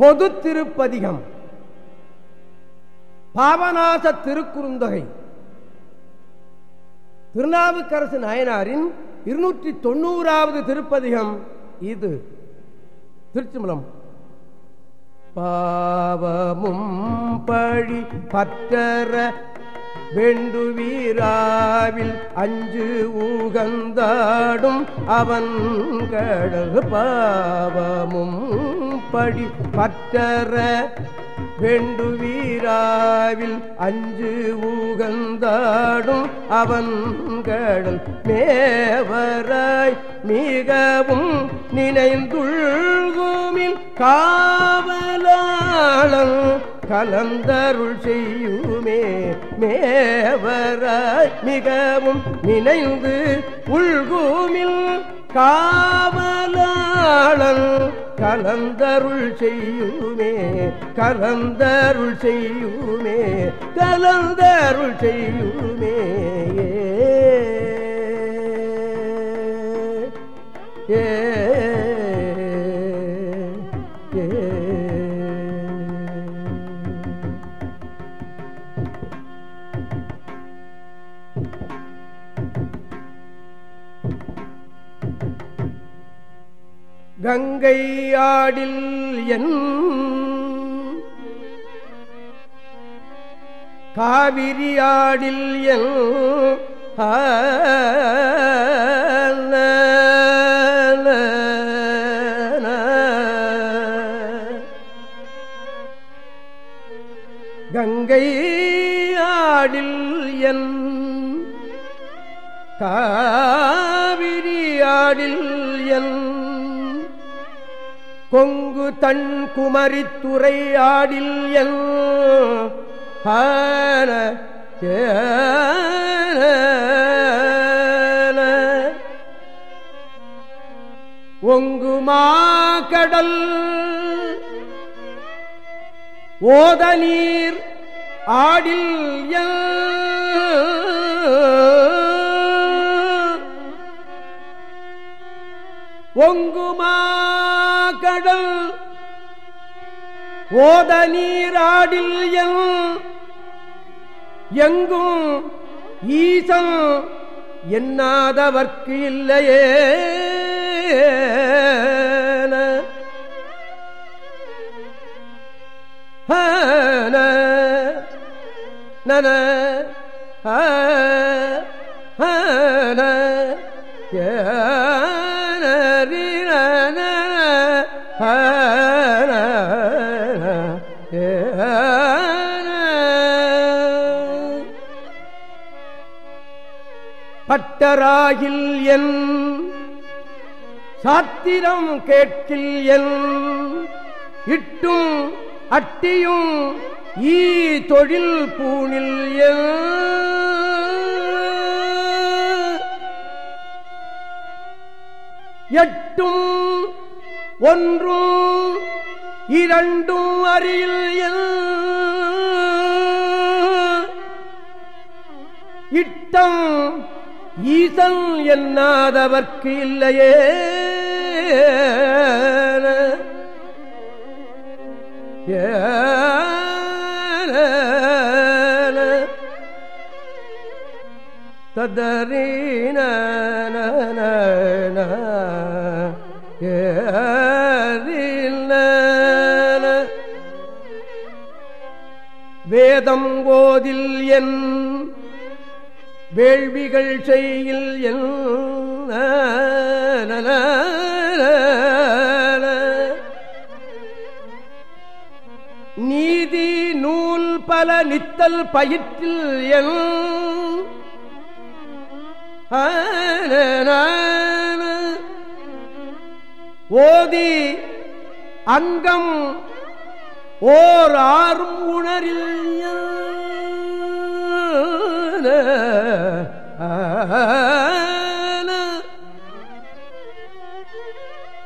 பொது திருப்பதிகம். பாவநாச திருக்குறுந்தொகை. திருநாவுக்கரசு நாயனாரின் இருநூற்றி தொண்ணூறாவது திருப்பதிகம் இது. திருச்சிமலம். பாவமும் பழி பற்றற வெண்டு வீராவில் அஞ்சு ஊகந்தாடும் அவன் கடல் பாவமும் படி பற்றற வேண்டுவீராவில் அஞ்சு ஊகந்தாடும் அவன் கடல் மேவராய் மிகவும் நினைந்துள்கோமில் காவலாளன் கலந்தருள் செய்யுமே மேவராய் மிகவும் நினைந்து உள்கூமில் காவலாளன் கலந்தருள் செய்யுமே கலந்தருள் செய்யுமே கலந்தருள் செய்யுமே. ஏ ஏ கங்கை ஆடில் என் காவிரி ஆடில் என் கங்கை ஆடில் என் காவிரி ஆடில் என் கொங்கு தன் குமரித்துறை ஆடில் எல் ஆன ஒங்கு மாக்கடல் ஓத நீர் ஆடில் என் ஒங்குமா கடல் ஓத நீராடில் எங்கும் ஈசன் எண்ணாதவர்க்கு இல்லையே. ஹன நன ஹன பட்டராகில் என் சாத்திரம் கேட்கில் என் இட்டும் அட்டியும் ஈ தொழில் பூணில் என் எட்டும் ஒன்றும் இரண்டும் அறியில் என் இட்டம் ஈசன் என்னாதவர்க்கு இல்லையே ததரீன வேதம் வேள்விகள் செய்யில் என் நீதி நூல் பல நித்தல் பயிற்றில் என் ஓதி அங்கம் ஓர் ஆறும் உணரில்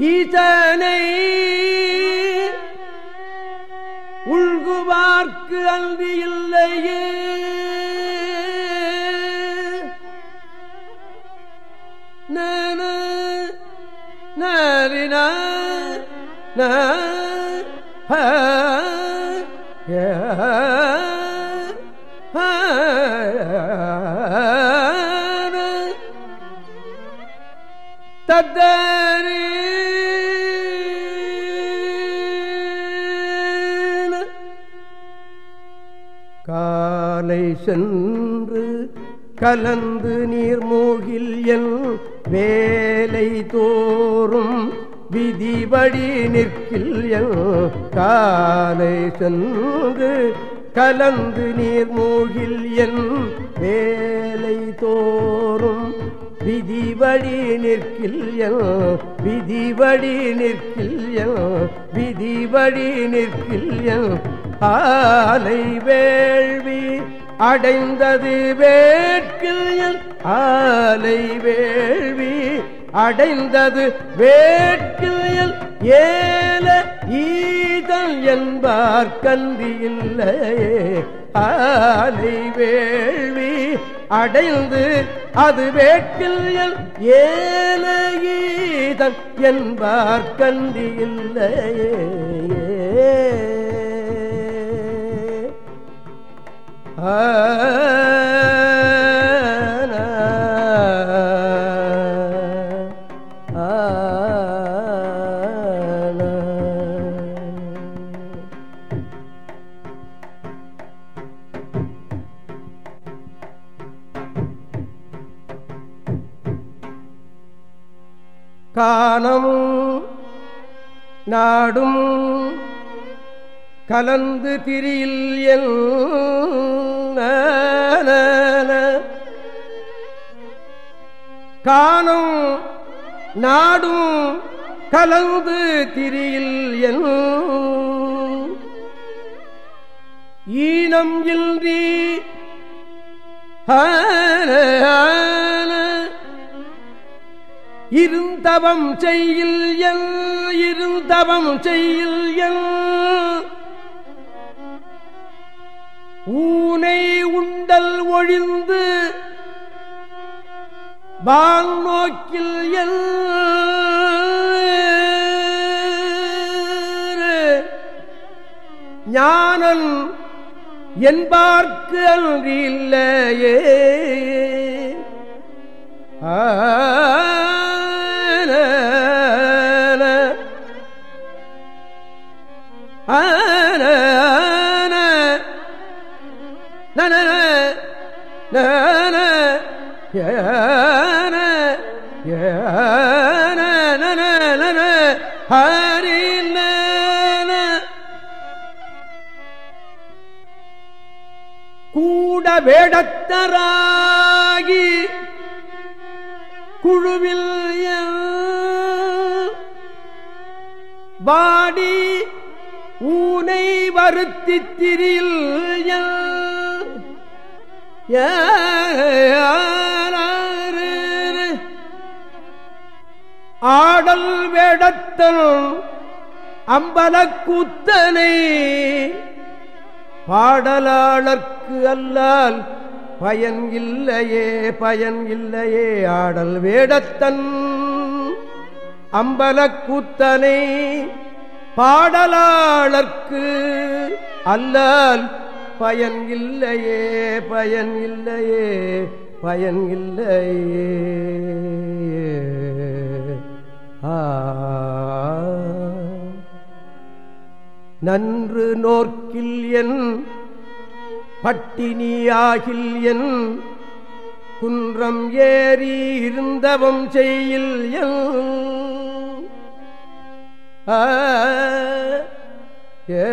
ஈசனை உள்குவார்க்கு அன்பு இல்லையே. நன நரின ந காலை சென்று கலந்து நீர்மூகில் என் வேலை தோறும் விதிபடி நிற்கில் என் காலை சென்று கலந்து நீர்மூகில் என் வேலை தோறும் விதிவழி நிற்கில் என் விதிவழி நிற்கில் என் விதிவழி நிற்கில் என் ஆலை வேள்வி அடைந்தது வேட்கில் ஆலை வேள்வி அடைந்தது வேட்கில் ஏல ஈதல் என்பார் கந்தி இல்லையே. ஆலை வேள்வி அடைந்து அது வேட்கில் ஏல ஈதல் என்பார் கந்தி இல்லையே. காணம் நாடும் கலந்து திரியில் என் காணும் நாடும் கலந்து திரியில் என் ஈனம் இன்றி இருந்தவம் செய்யில் எல் இருந்தவம் செய்யில் எல் ஊனை உண்டல் ஒழிந்து வான் நோக்கில் எல் ஞானன் என்பார்க்கு அன்றி இல்லையே ஆன ஹரி கூட வேடத்தராகி குழுவில் வாடி ஊனை வருத்தி திரில் ஆடல் வேடத்தல் அம்பலக்கூத்தனை பாடலாளர்க்கு அல்லால் பயன் இல்லையே பயன் இல்லையே. ஆடல் வேடத்தன் அம்பலக்கூத்தனை. பாடலாளர்க்கு அல்லால் பயன் இல்லையே பயன் இல்லையே பயன் இல்லையே. நன்று நோர்க்கில் என் பட்டினியாகில் என் குன்றம் ஏறி இருந்தவம் செய்யில் என். ஏ.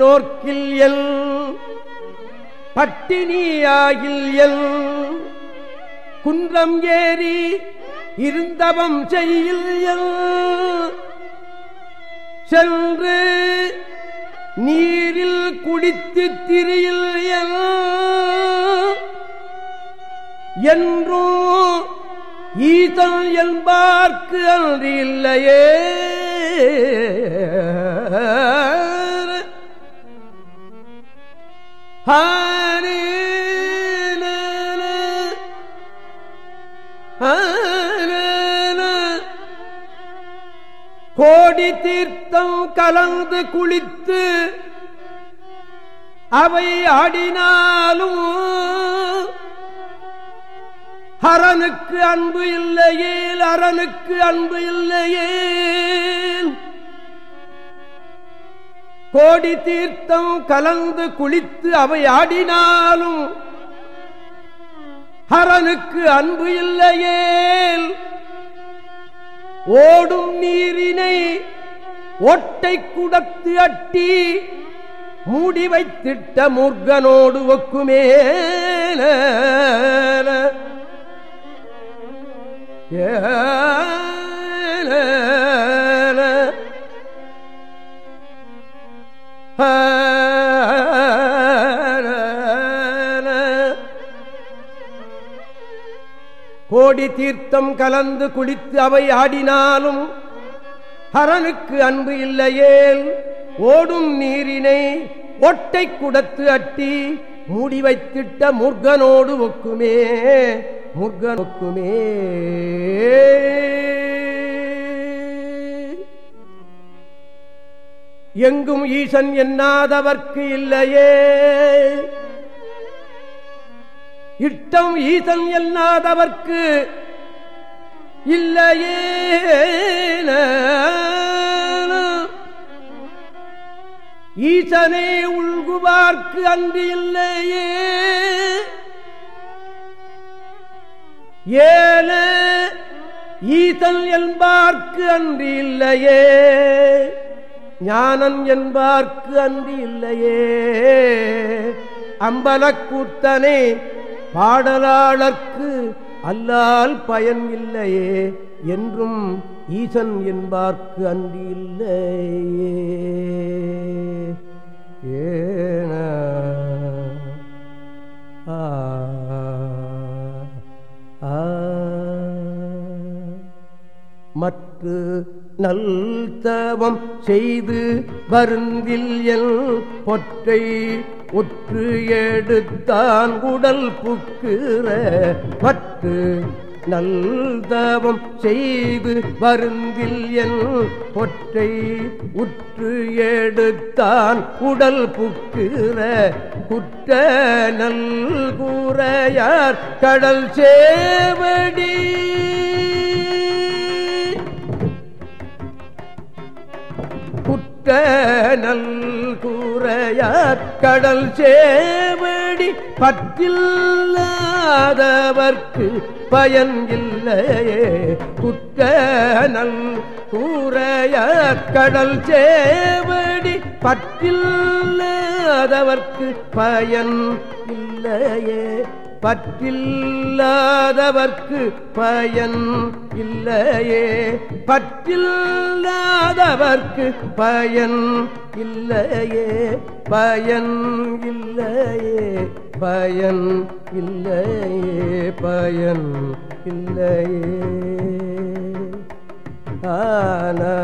நோக்கில் எல் பட்டினியாகில் எல் குன்றம் ஏறி இருந்தவம் செய்யில் எல் சென்று நீரில் குடித்து திரியில் எல் என்றும் ஈதல் என்பார்க்கு அன்று இல்லையே. ஹானே கோடி தீர்த்தம் கலந்து குளித்து அவை ஆடினாலும் ஹரனுக்கு அன்பு இல்லையே அரனுக்கு அன்பு இல்லையே. கோடி தீர்த்தம் கலந்து குளித்து அவை ஆடினாலும் ஹரனுக்கு அன்பு இல்லையேல் ஓடும் நீரினை ஒட்டை குடத்து அட்டி மூடி வைத்திட்ட முர்கனோடு ஒக்குமே கோடி தீர்த்தம் கலந்து குளித்து அவை ஆடினாலும் ஹரனுக்கு அன்பு இல்லையேல் ஓடும் நீரினை ஒட்டை குடத்து அட்டி மூடி வைத்திட்ட முர்கனோடு ஒக்குமே முர்கன் ஒக்குமே. எங்கும் ஈசன் என்னாதவர்க்கு இல்லையே. இட்டம் ஈசன் எல்லாதவர்க்கு இல்லையே. ஈசனே உள்குவார்க்கு அன்று இல்லையே. ஏன ஈசன் என்பார்க்கு அன்று இல்லையே. ஞானன் என்பார்க்கு அன்று இல்லையே. அம்பலக்கூத்தனே பாடலாளர்க்கு அல்லால் பயன் இல்லையே என்றும் ஈசன் என்பார்க்கு அன்றி இல்லையே. ஏன மற்ற நல்தவம் செய்து வருந்தில் எல் பொற்றை உற்று எடுத்தான் உடல் புக்குற பற்று நல்தவம் செய்து வருந்தில் என் பொற்றை உற்று எடுத்தான் உடல் புக்குற குற்ற நல்கூறையார் கடல் சேவடி. நல் கூறைய கடல் சேவடி பற்றில்லாதவர்க்கு பயன் இல்லையே குற்ற நல் கூறையார் கடல் சேவடி பற்றில்லாதவர்க்கு பயன் இல்லையே. பற்றில்லாதவர்க்கு பயன் இல்லையே. பற்றில்லாதவர்க்கு பயன் இல்லையே. பயன் இல்லையே. பயன் இல்லையே. பயன் இல்லையே. ஆன